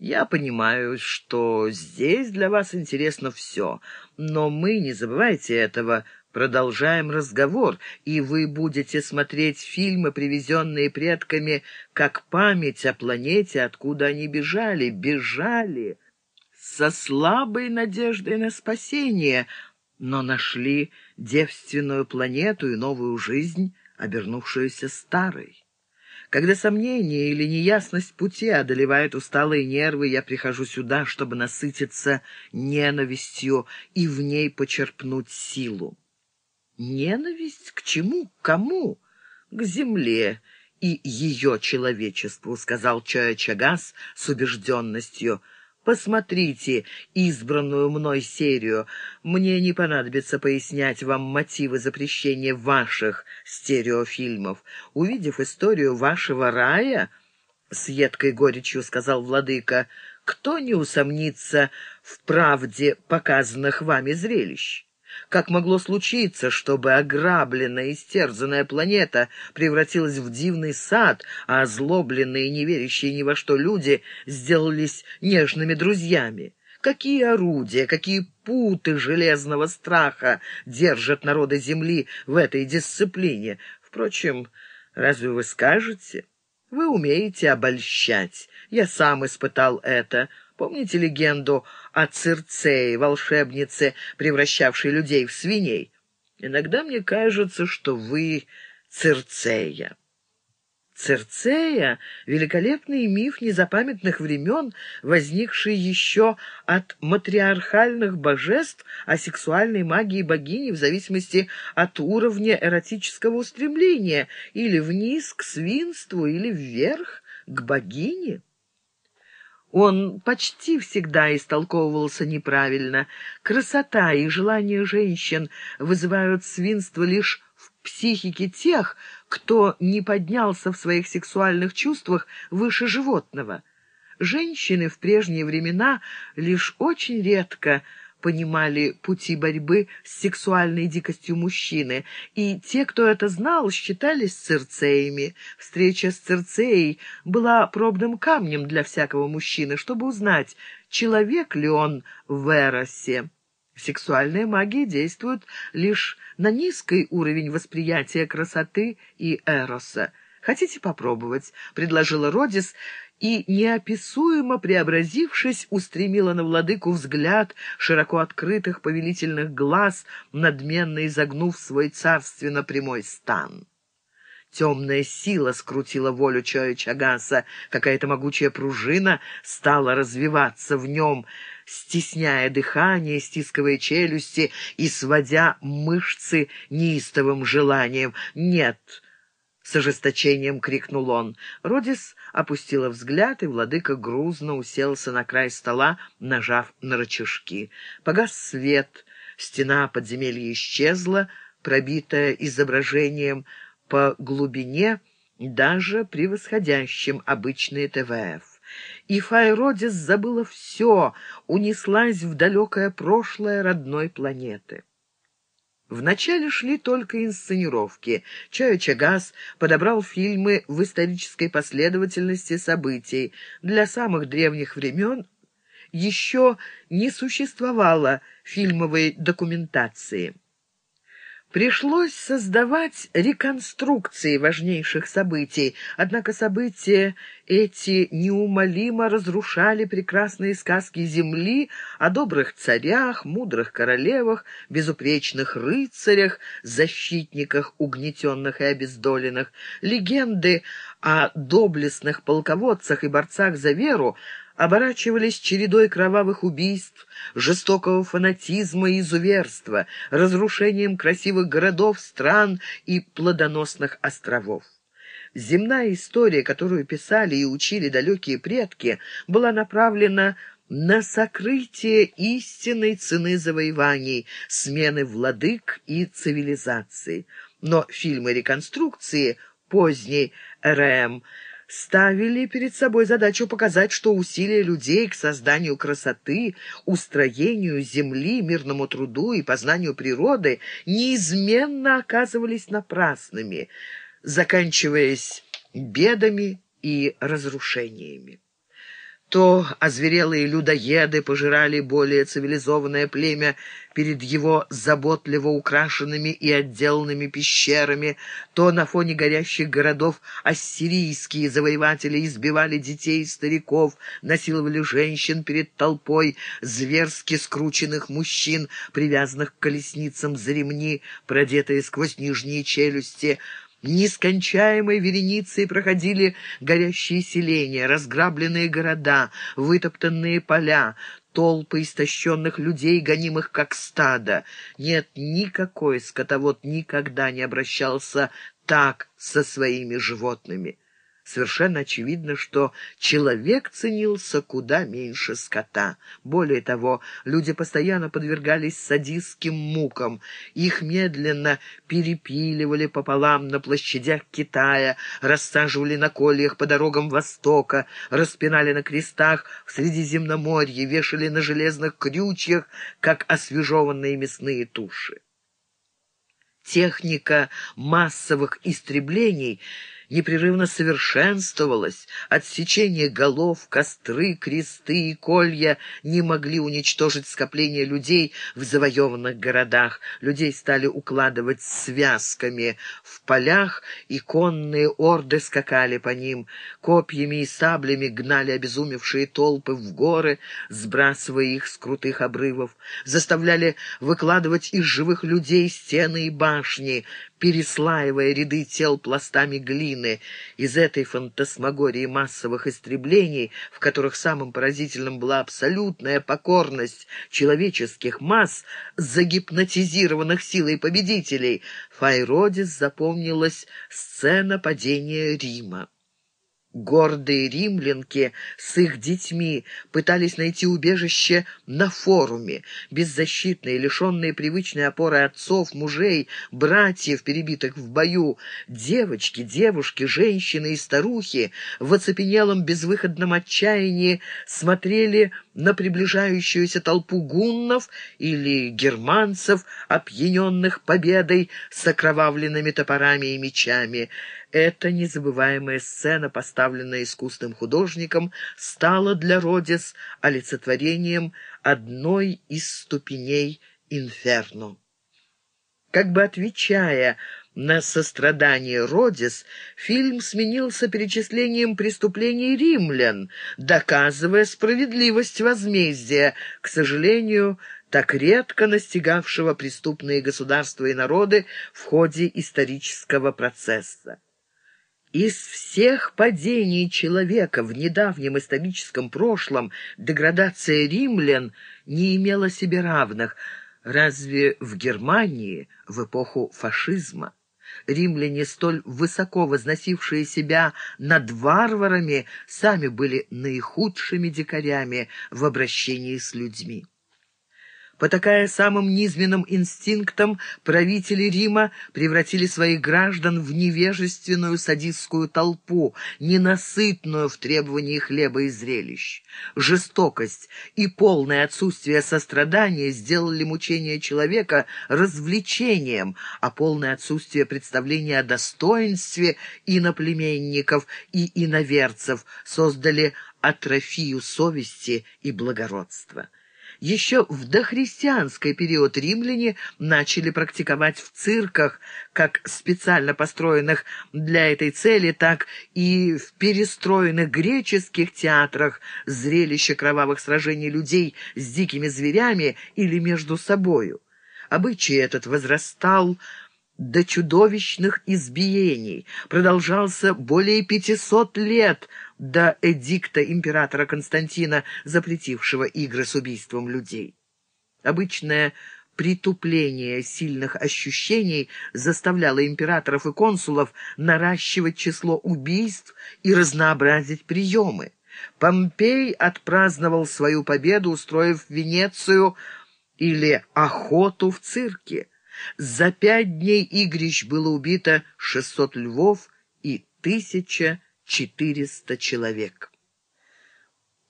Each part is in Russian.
Я понимаю, что здесь для вас интересно все, но мы, не забывайте этого, продолжаем разговор, и вы будете смотреть фильмы, привезенные предками, как память о планете, откуда они бежали, бежали со слабой надеждой на спасение, но нашли девственную планету и новую жизнь, обернувшуюся старой. Когда сомнение или неясность пути одолевает усталые нервы, я прихожу сюда, чтобы насытиться ненавистью и в ней почерпнуть силу. Ненависть к чему? К кому? К земле и ее человечеству, сказал Чоя Чагас с убежденностью — Посмотрите избранную мной серию. Мне не понадобится пояснять вам мотивы запрещения ваших стереофильмов. Увидев историю вашего рая, — с едкой горечью сказал владыка, — кто не усомнится в правде показанных вами зрелищ? Как могло случиться, чтобы ограбленная, истерзанная планета превратилась в дивный сад, а озлобленные, не верящие ни во что люди сделались нежными друзьями? Какие орудия, какие путы железного страха держат народы Земли в этой дисциплине? Впрочем, разве вы скажете? Вы умеете обольщать. Я сам испытал это. Помните легенду о Цирцее, волшебнице, превращавшей людей в свиней? Иногда мне кажется, что вы Цирцея. Цирцея — великолепный миф незапамятных времен, возникший еще от матриархальных божеств о сексуальной магии богини в зависимости от уровня эротического устремления, или вниз к свинству, или вверх к богине. Он почти всегда истолковывался неправильно. Красота и желание женщин вызывают свинство лишь в психике тех, кто не поднялся в своих сексуальных чувствах выше животного. Женщины в прежние времена лишь очень редко понимали пути борьбы с сексуальной дикостью мужчины, и те, кто это знал, считались цирцеями. Встреча с цирцеей была пробным камнем для всякого мужчины, чтобы узнать, человек ли он в Эросе. Сексуальная магия действует лишь на низкий уровень восприятия красоты и эроса. «Хотите попробовать?» — предложила Родис, и, неописуемо преобразившись, устремила на владыку взгляд широко открытых повелительных глаз, надменно изогнув свой царственно прямой стан. Темная сила скрутила волю Чоя Чагаса, какая-то могучая пружина стала развиваться в нем, стесняя дыхание, стискивая челюсти и сводя мышцы неистовым желанием. «Нет!» С ожесточением крикнул он. Родис опустила взгляд, и владыка грузно уселся на край стола, нажав на рычажки. Погас свет, стена подземелья исчезла, пробитая изображением по глубине, даже превосходящим обычные ТВФ. И Файродис забыла все, унеслась в далекое прошлое родной планеты. Вначале шли только инсценировки. Чая Чагас подобрал фильмы в исторической последовательности событий. Для самых древних времен еще не существовало фильмовой документации. Пришлось создавать реконструкции важнейших событий, однако события эти неумолимо разрушали прекрасные сказки Земли о добрых царях, мудрых королевах, безупречных рыцарях, защитниках угнетенных и обездоленных. Легенды о доблестных полководцах и борцах за веру оборачивались чередой кровавых убийств, жестокого фанатизма и изуверства, разрушением красивых городов, стран и плодоносных островов. Земная история, которую писали и учили далекие предки, была направлена на сокрытие истинной цены завоеваний, смены владык и цивилизации. Но фильмы реконструкции поздней РМ – ставили перед собой задачу показать, что усилия людей к созданию красоты, устроению земли, мирному труду и познанию природы неизменно оказывались напрасными, заканчиваясь бедами и разрушениями. То озверелые людоеды пожирали более цивилизованное племя перед его заботливо украшенными и отделанными пещерами, то на фоне горящих городов ассирийские завоеватели избивали детей и стариков, насиловали женщин перед толпой зверски скрученных мужчин, привязанных к колесницам за ремни, продетые сквозь нижние челюсти, Нескончаемой вереницей проходили горящие селения, разграбленные города, вытоптанные поля, толпы истощенных людей, гонимых как стадо. Нет, никакой скотовод никогда не обращался так со своими животными. Совершенно очевидно, что человек ценился куда меньше скота. Более того, люди постоянно подвергались садистским мукам. Их медленно перепиливали пополам на площадях Китая, рассаживали на кольях по дорогам Востока, распинали на крестах в Средиземноморье, вешали на железных крючьях, как освежеванные мясные туши. Техника массовых истреблений — непрерывно совершенствовалось. Отсечение голов, костры, кресты и колья не могли уничтожить скопление людей в завоеванных городах. Людей стали укладывать связками в полях, и конные орды скакали по ним. Копьями и саблями гнали обезумевшие толпы в горы, сбрасывая их с крутых обрывов. Заставляли выкладывать из живых людей стены и башни, переслаивая ряды тел пластами глины. Из этой фантасмагории массовых истреблений, в которых самым поразительным была абсолютная покорность человеческих масс, загипнотизированных силой победителей, Файродис запомнилась сцена падения Рима. Гордые римлянки с их детьми пытались найти убежище на форуме. Беззащитные, лишенные привычной опоры отцов, мужей, братьев, перебитых в бою, девочки, девушки, женщины и старухи в оцепенелом безвыходном отчаянии смотрели на приближающуюся толпу гуннов или германцев, опьяненных победой с окровавленными топорами и мечами. Эта незабываемая сцена, поставленная искусным художником, стала для Родис олицетворением одной из ступеней инферно. Как бы отвечая на сострадание Родис, фильм сменился перечислением преступлений римлян, доказывая справедливость возмездия, к сожалению, так редко настигавшего преступные государства и народы в ходе исторического процесса. Из всех падений человека в недавнем историческом прошлом деградация римлян не имела себе равных, разве в Германии в эпоху фашизма. Римляне, столь высоко возносившие себя над варварами, сами были наихудшими дикарями в обращении с людьми. Потакая самым низменным инстинктом, правители Рима превратили своих граждан в невежественную садистскую толпу, ненасытную в требовании хлеба и зрелищ. Жестокость и полное отсутствие сострадания сделали мучение человека развлечением, а полное отсутствие представления о достоинстве иноплеменников и иноверцев создали атрофию совести и благородства. Еще в дохристианский период римляне начали практиковать в цирках, как специально построенных для этой цели, так и в перестроенных греческих театрах зрелище кровавых сражений людей с дикими зверями или между собою. Обычай этот возрастал до чудовищных избиений, продолжался более пятисот лет до эдикта императора Константина, запретившего игры с убийством людей. Обычное притупление сильных ощущений заставляло императоров и консулов наращивать число убийств и разнообразить приемы. Помпей отпраздновал свою победу, устроив Венецию или охоту в цирке. За пять дней игрищ было убито 600 львов и 1400 человек.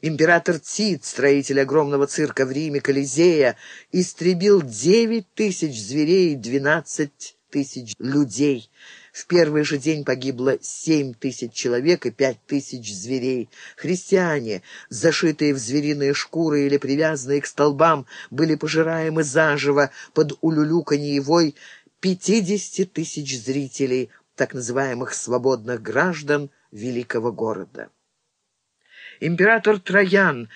Император Тит, строитель огромного цирка в Риме Колизея, истребил 9 тысяч зверей и 12 тысяч людей. В первый же день погибло семь тысяч человек и пять тысяч зверей. Христиане, зашитые в звериные шкуры или привязанные к столбам, были пожираемы заживо под улюлюканье вой пятидесяти тысяч зрителей, так называемых свободных граждан великого города. Император Троян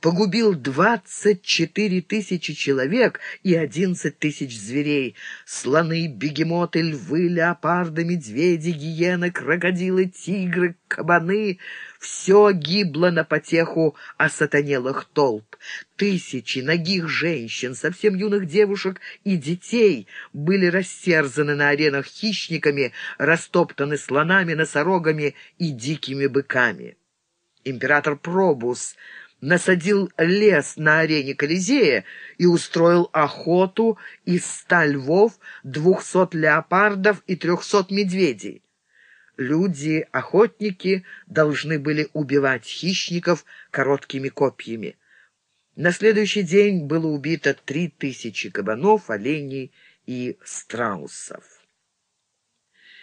погубил 24 тысячи человек и 11 тысяч зверей. Слоны, бегемоты, львы, леопарды, медведи, гиены, крокодилы, тигры, кабаны — все гибло на потеху осатанелых толп. Тысячи ногих женщин, совсем юных девушек и детей были растерзаны на аренах хищниками, растоптаны слонами, носорогами и дикими быками. Император Пробус насадил лес на арене Колизея и устроил охоту из ста львов, двухсот леопардов и трехсот медведей. Люди-охотники должны были убивать хищников короткими копьями. На следующий день было убито три тысячи кабанов, оленей и страусов.